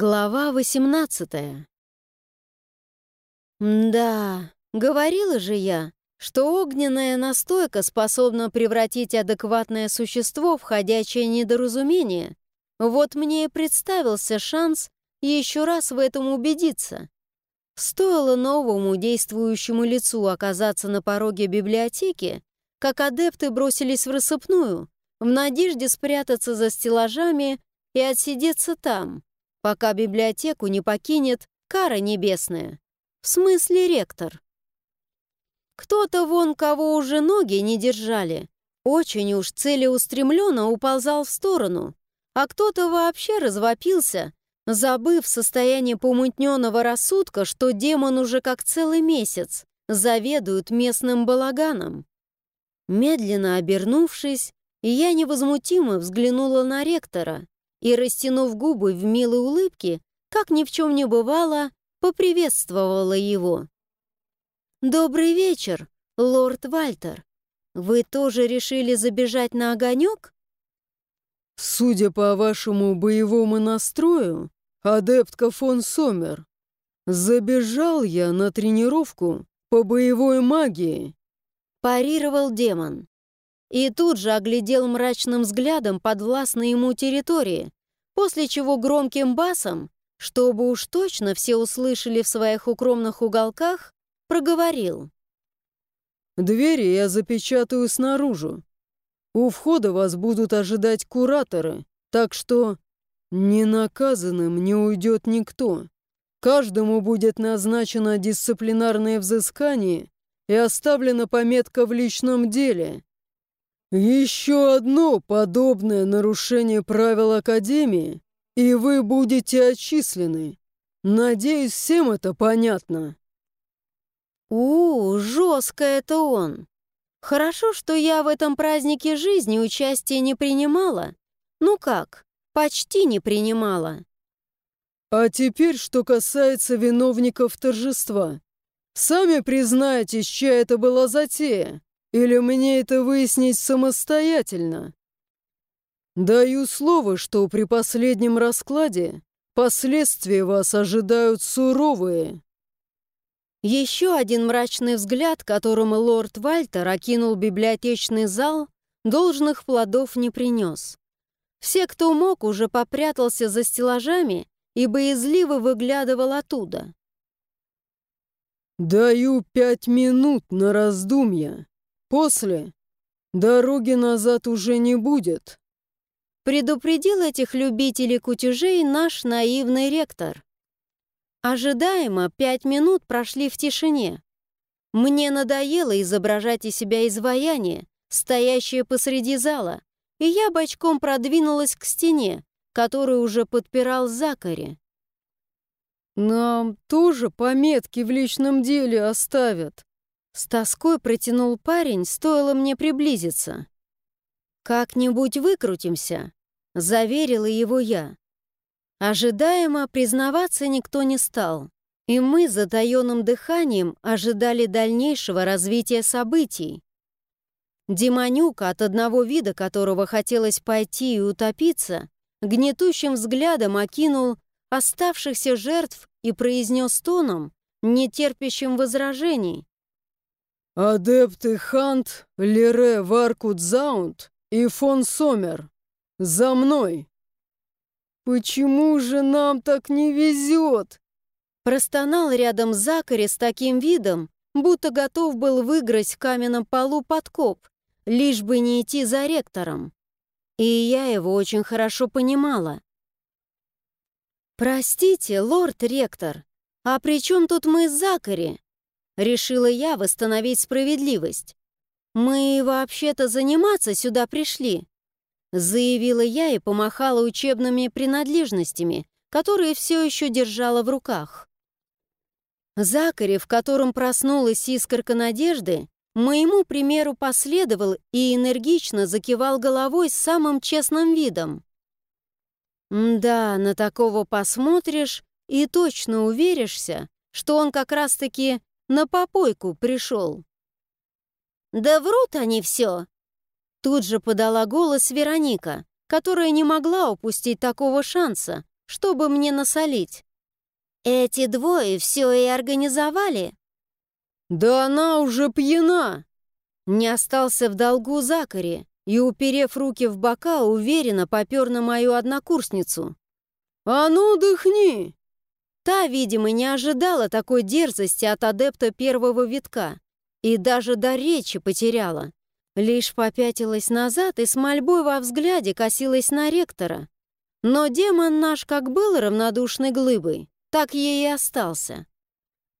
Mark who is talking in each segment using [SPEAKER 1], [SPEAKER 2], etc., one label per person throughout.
[SPEAKER 1] Глава 18 Да, говорила же я, что огненная настойка способна превратить адекватное существо в ходячее недоразумение. Вот мне и представился шанс еще раз в этом убедиться. Стоило новому действующему лицу оказаться на пороге библиотеки, как адепты бросились в рассыпную, в надежде спрятаться за стеллажами и отсидеться там, пока библиотеку не покинет кара небесная. В смысле ректор. Кто-то вон, кого уже ноги не держали, очень уж целеустремленно уползал в сторону, а кто-то вообще развопился, забыв состояние помутненного рассудка, что демон уже как целый месяц заведует местным балаганом. Медленно обернувшись, я невозмутимо взглянула на ректора и, растянув губы в милой улыбке, как ни в чем не бывало, поприветствовала его. «Добрый вечер, лорд Вальтер. Вы тоже решили забежать на огонек?»
[SPEAKER 2] «Судя по вашему боевому настрою, адептка фон Сомер, забежал я на тренировку по боевой магии»,
[SPEAKER 1] парировал демон. И тут же оглядел мрачным взглядом подвластной ему территории, после чего громким басом, чтобы уж точно все услышали в своих укромных уголках, проговорил.
[SPEAKER 2] «Двери я запечатаю снаружи. У входа вас будут ожидать кураторы, так что ненаказанным не уйдет никто. Каждому будет назначено дисциплинарное взыскание и оставлена пометка в личном деле. Еще одно подобное нарушение правил Академии, и вы будете отчислены. Надеюсь, всем это понятно.
[SPEAKER 1] У, жестко это он. Хорошо, что я в этом празднике жизни участия не принимала. Ну как, почти не принимала.
[SPEAKER 2] А теперь, что касается виновников торжества. Сами признаетесь, чья это была затея, или мне это выяснить самостоятельно? Даю слово, что при последнем раскладе последствия вас ожидают суровые.
[SPEAKER 1] Еще один мрачный взгляд, которым лорд Вальтер окинул библиотечный зал, должных плодов не принес. Все, кто мог, уже попрятался за стеллажами и боязливо выглядывал оттуда.
[SPEAKER 2] «Даю пять минут на раздумья. После дороги назад уже не будет»,
[SPEAKER 1] предупредил этих любителей кутежей наш наивный ректор. Ожидаемо пять минут прошли в тишине. Мне надоело изображать из себя изваяние, стоящее посреди зала, и я бочком продвинулась к стене, которую уже подпирал Закари.
[SPEAKER 2] «Нам тоже пометки в личном деле оставят»,
[SPEAKER 1] с тоской протянул парень, стоило мне приблизиться. «Как-нибудь выкрутимся», — заверила его я. Ожидаемо признаваться никто не стал, и мы с затаенным дыханием ожидали дальнейшего развития событий. Демонюка, от одного вида которого хотелось пойти и утопиться, гнетущим взглядом окинул оставшихся жертв и произнес тоном, не терпящим возражений.
[SPEAKER 2] «Адепты Хант, Лере Варкут и фон Сомер, за мной!» «Почему же нам так не везет?»
[SPEAKER 1] Простонал рядом Закари с таким видом, будто готов был выиграть в каменном полу подкоп, лишь бы не идти за ректором. И я его очень хорошо понимала. «Простите, лорд-ректор, а при чем тут мы с Закари?» Решила я восстановить справедливость. «Мы вообще-то заниматься сюда пришли. Заявила я и помахала учебными принадлежностями, которые все еще держала в руках. Закари, в котором проснулась искорка надежды, моему примеру последовал и энергично закивал головой с самым честным видом. Да, на такого посмотришь и точно уверишься, что он как раз-таки на попойку пришел. «Да врут они все!» Тут же подала голос Вероника, которая не могла упустить такого шанса, чтобы мне насолить. «Эти двое все и организовали?»
[SPEAKER 2] «Да она уже пьяна!»
[SPEAKER 1] Не остался в долгу Закари и, уперев руки в бока, уверенно попер на мою однокурсницу.
[SPEAKER 2] «А ну, дыхни!»
[SPEAKER 1] Та, видимо, не ожидала такой дерзости от адепта первого витка и даже до речи потеряла. Лишь попятилась назад и с мольбой во взгляде косилась на ректора. Но демон наш как был равнодушной глыбой, так ей и остался.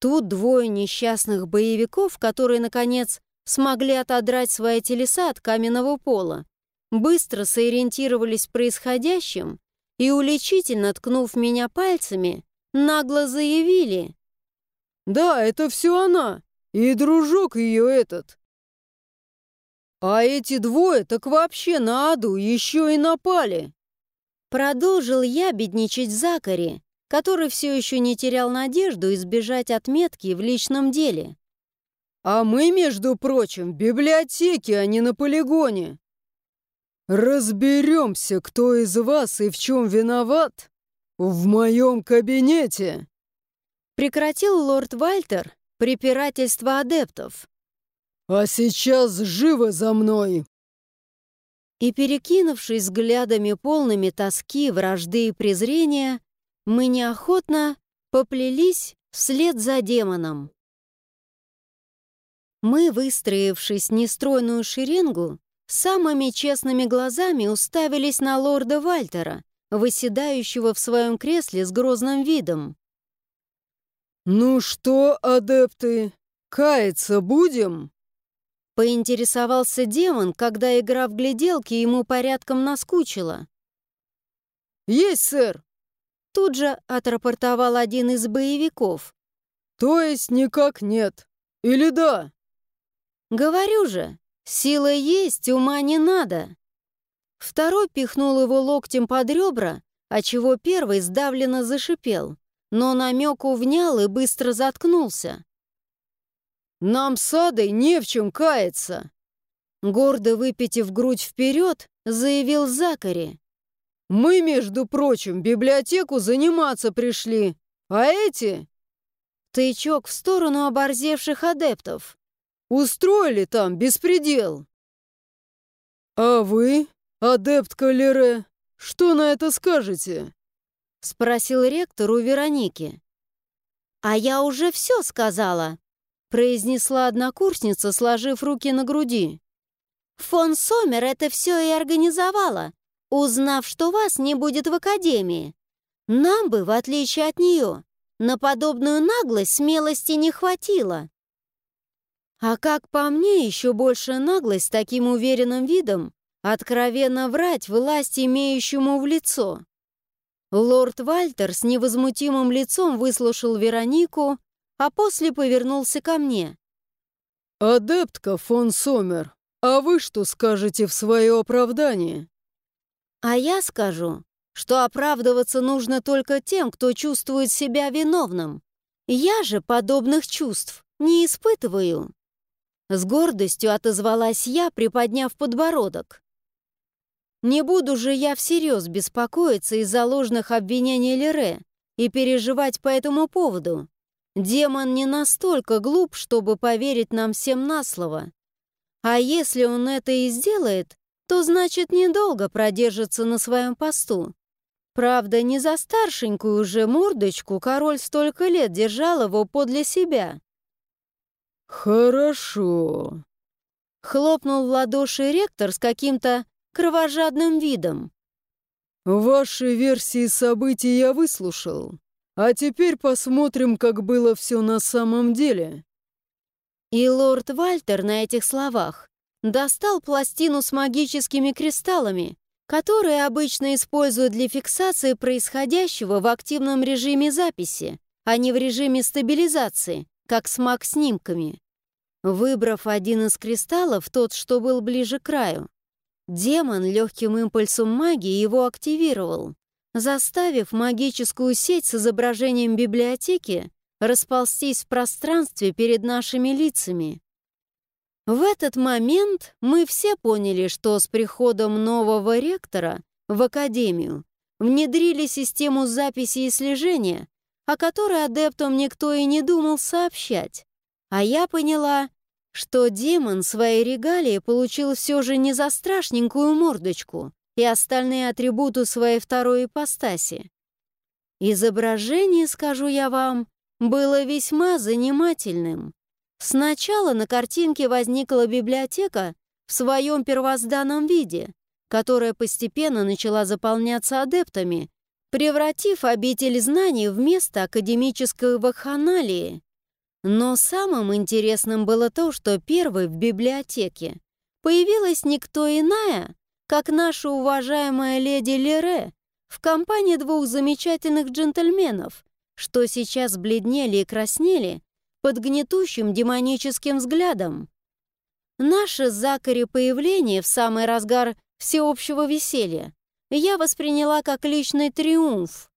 [SPEAKER 1] Тут двое несчастных боевиков, которые, наконец, смогли отодрать свои телеса от каменного пола, быстро сориентировались в происходящем и, уличительно ткнув меня пальцами, нагло заявили.
[SPEAKER 2] «Да, это все она, и дружок ее этот». «А эти двое так вообще на аду еще и напали!»
[SPEAKER 1] Продолжил я бедничать Закари, который все еще не терял надежду избежать отметки в личном деле.
[SPEAKER 2] А мы, между прочим, в библиотеке, а не на полигоне. Разберемся, кто из вас и в чем виноват в моем кабинете.
[SPEAKER 1] Прекратил лорд Вальтер препирательство адептов.
[SPEAKER 2] А сейчас живо за мной.
[SPEAKER 1] И перекинувшись взглядами полными тоски, вражды и презрения, мы неохотно поплелись вслед за демоном. Мы, выстроившись в нестройную шеренгу, самыми честными глазами уставились на лорда Вальтера, выседающего в своем кресле с грозным видом.
[SPEAKER 2] «Ну что, адепты, каяться будем?»
[SPEAKER 1] Поинтересовался демон, когда игра в гляделки ему порядком наскучила.
[SPEAKER 2] «Есть, сэр!»
[SPEAKER 1] Тут же отрапортовал один из боевиков.
[SPEAKER 2] «То есть никак нет? Или да?»
[SPEAKER 1] «Говорю же, сила есть, ума не надо». Второй пихнул его локтем под ребра, отчего первый сдавленно зашипел, но намек увнял и быстро заткнулся.
[SPEAKER 2] «Нам с Адой не в чем каяться!»
[SPEAKER 1] Гордо выпитив грудь вперед, заявил Закари.
[SPEAKER 2] «Мы, между прочим, библиотеку заниматься пришли, а эти...»
[SPEAKER 1] Тычок в сторону оборзевших адептов.
[SPEAKER 2] Устроили там беспредел. А вы, адепт Калере, что на это скажете?
[SPEAKER 1] Спросил ректор у Вероники. А я уже все сказала, произнесла однокурсница, сложив руки на груди. Фон Сомер это все и организовала, узнав, что вас не будет в академии. Нам бы, в отличие от нее, на подобную наглость смелости не хватило. А как по мне, еще больше наглость с таким уверенным видом откровенно врать власть имеющему в лицо. Лорд Вальтер с невозмутимым лицом выслушал Веронику, а после повернулся ко мне.
[SPEAKER 2] «Адептка фон Сомер, а вы что скажете в свое оправдание?»
[SPEAKER 1] «А я скажу, что оправдываться нужно только тем, кто чувствует себя виновным. Я же подобных чувств не испытываю». С гордостью отозвалась я, приподняв подбородок. Не буду же я всерьез беспокоиться из-за ложных обвинений Лере и переживать по этому поводу. Демон не настолько глуп, чтобы поверить нам всем на слово. А если он это и сделает, то значит недолго продержится на своем посту. Правда, не за старшенькую уже мордочку король столько лет держал его подле себя.
[SPEAKER 2] «Хорошо», —
[SPEAKER 1] хлопнул в ладоши ректор с каким-то кровожадным видом.
[SPEAKER 2] «Ваши версии событий я выслушал, а теперь посмотрим, как было все на самом деле».
[SPEAKER 1] И лорд Вальтер на этих словах достал пластину с магическими кристаллами, которые обычно используют для фиксации происходящего в активном режиме записи, а не в режиме стабилизации, как с маг-снимками. Выбрав один из кристаллов, тот, что был ближе к краю, демон легким импульсом магии его активировал, заставив магическую сеть с изображением библиотеки расползтись в пространстве перед нашими лицами. В этот момент мы все поняли, что с приходом нового ректора в академию внедрили систему записи и слежения, о которой адептам никто и не думал сообщать. А я поняла, что демон своей регалии получил все же не за страшненькую мордочку и остальные атрибуты своей второй ипостаси. Изображение, скажу я вам, было весьма занимательным. Сначала на картинке возникла библиотека в своем первозданном виде, которая постепенно начала заполняться адептами, превратив обитель знаний в место академической вакханалии. Но самым интересным было то, что первой в библиотеке появилась никто иная, как наша уважаемая леди Лере в компании двух замечательных джентльменов, что сейчас бледнели и краснели под гнетущим демоническим взглядом. Наше Закари появление в самый разгар всеобщего веселья я восприняла как личный триумф.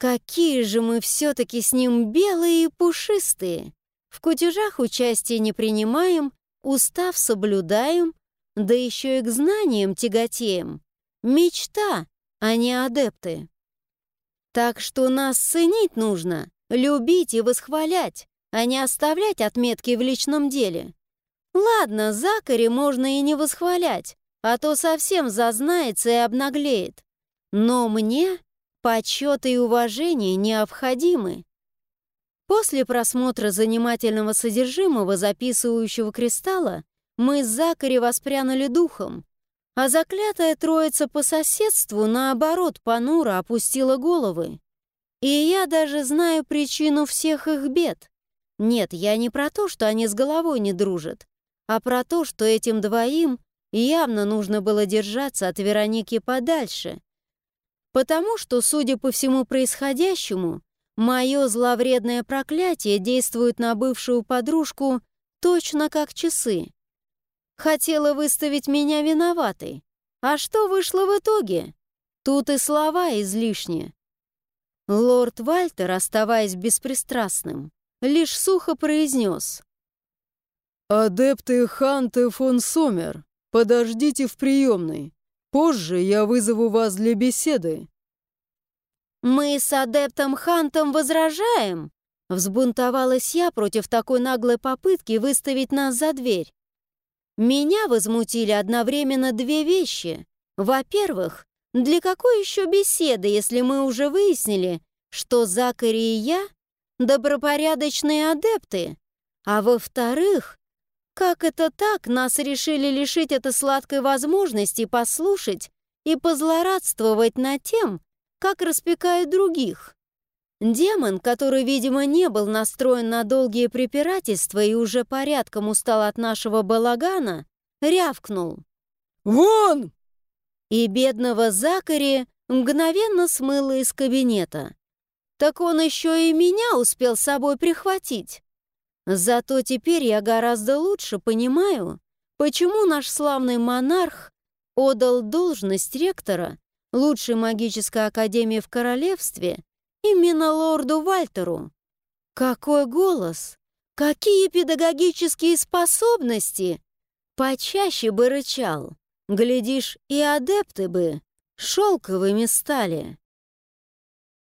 [SPEAKER 1] Какие же мы все-таки с ним белые и пушистые! В кутежах участия не принимаем, устав соблюдаем, да еще и к знаниям тяготеем. Мечта, а не адепты. Так что нас ценить нужно, любить и восхвалять, а не оставлять отметки в личном деле. Ладно, Закари можно и не восхвалять, а то совсем зазнается и обнаглеет. Но мне почет и уважение необходимы. После просмотра занимательного содержимого записывающего кристалла мы с Закари воспрянули духом, а заклятая троица по соседству, наоборот, понуро опустила головы. И я даже знаю причину всех их бед. Нет, я не про то, что они с головой не дружат, а про то, что этим двоим Явно нужно было держаться от Вероники подальше, потому что, судя по всему происходящему, мое зловредное проклятие действует на бывшую подружку точно как часы. Хотела выставить меня виноватой. А что вышло в итоге? Тут и слова излишние. Лорд Вальтер, оставаясь беспристрастным, лишь сухо произнес.
[SPEAKER 2] «Адепты Ханты фон Сомер, Подождите в приемной. Позже я вызову вас для беседы».
[SPEAKER 1] «Мы с адептом Хантом возражаем!» Взбунтовалась я против такой наглой попытки выставить нас за дверь. Меня возмутили одновременно две вещи. Во-первых, для какой еще беседы, если мы уже выяснили, что Закари и я — добропорядочные адепты? А во-вторых, как это так нас решили лишить этой сладкой возможности послушать и позлорадствовать над тем, как распекают других? Демон, который, видимо, не был настроен на долгие препирательства и уже порядком устал от нашего балагана, рявкнул.
[SPEAKER 2] «Вон!»
[SPEAKER 1] И бедного Закари мгновенно смыло из кабинета. Так он еще и меня успел с собой прихватить. Зато теперь я гораздо лучше понимаю, почему наш славный монарх отдал должность ректора лучшей магической академии в королевстве именно лорду Вальтеру. Какой голос! Какие педагогические способности! Почаще бы рычал. Глядишь, и адепты бы шелковыми стали.